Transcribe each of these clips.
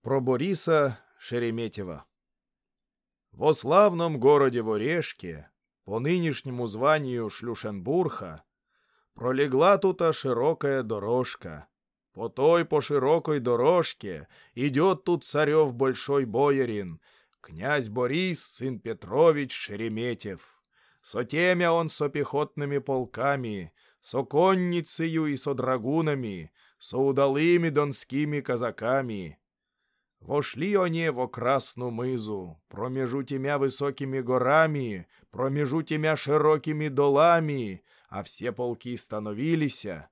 Про Бориса Шереметьева Во славном городе Ворешке, по нынешнему званию Шлюшенбурха, пролегла тута широкая дорожка. По той по широкой дорожке идет тут царев большой боярин, князь Борис, сын Петрович Шереметьев. Со темя он со пехотными полками, со конницею и со драгунами, со удалыми донскими казаками. Вошли они во Красну мызу, промежу темя высокими горами, промежу темя широкими долами, а все полки становилися.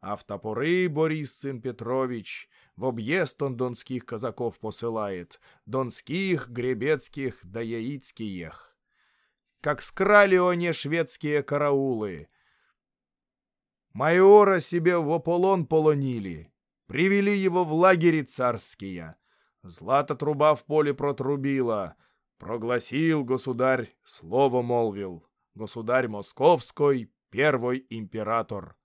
А в топоры Борис сын Петрович в объезд он донских казаков посылает, донских, гребецких да яицких. Как скрали они шведские караулы. Майора себе в ополон полонили, привели его в лагере царские. Злата труба в поле протрубила. Прогласил государь, слово молвил. Государь московской, первый император.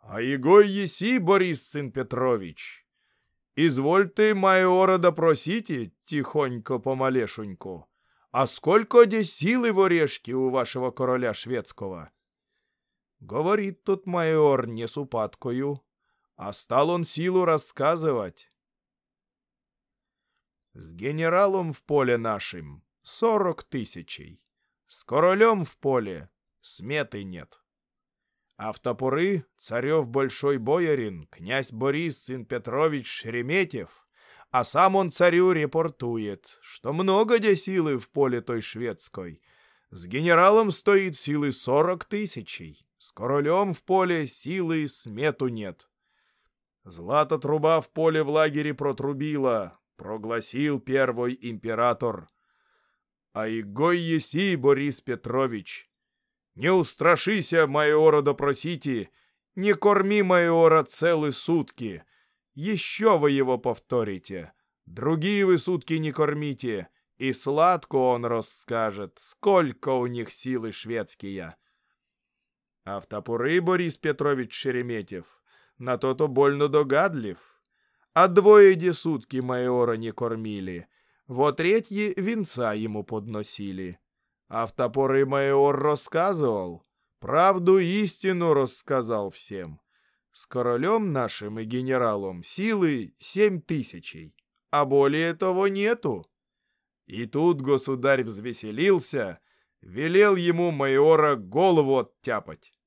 А его еси, Борис сын Петрович. Извольте майора допросите, тихонько помалешеньку. А сколько де силы в орешке у вашего короля шведского? Говорит тут майор не с упадкою, а стал он силу рассказывать. С генералом в поле нашим сорок тысячей. С королем в поле сметы нет. А в топоры царев большой боярин, князь Борис, сын Петрович Шереметьев, а сам он царю репортует, что много де силы в поле той шведской. С генералом стоит силы сорок тысячей, с королем в поле силы смету нет. Злата труба в поле в лагере протрубила, прогласил первый император. А игой еси, Борис Петрович, не устрашися майора допросите, не корми майора целые сутки, еще вы его повторите, другие вы сутки не кормите, и сладко он расскажет, сколько у них силы шведские. А в топоры Борис Петрович Шереметьев на то-то больно догадлив а двое де сутки майора не кормили, вот третьи венца ему подносили. А в топоры майор рассказывал, правду истину рассказал всем. С королем нашим и генералом силы семь тысячей, а более того нету. И тут государь взвеселился, велел ему майора голову оттяпать.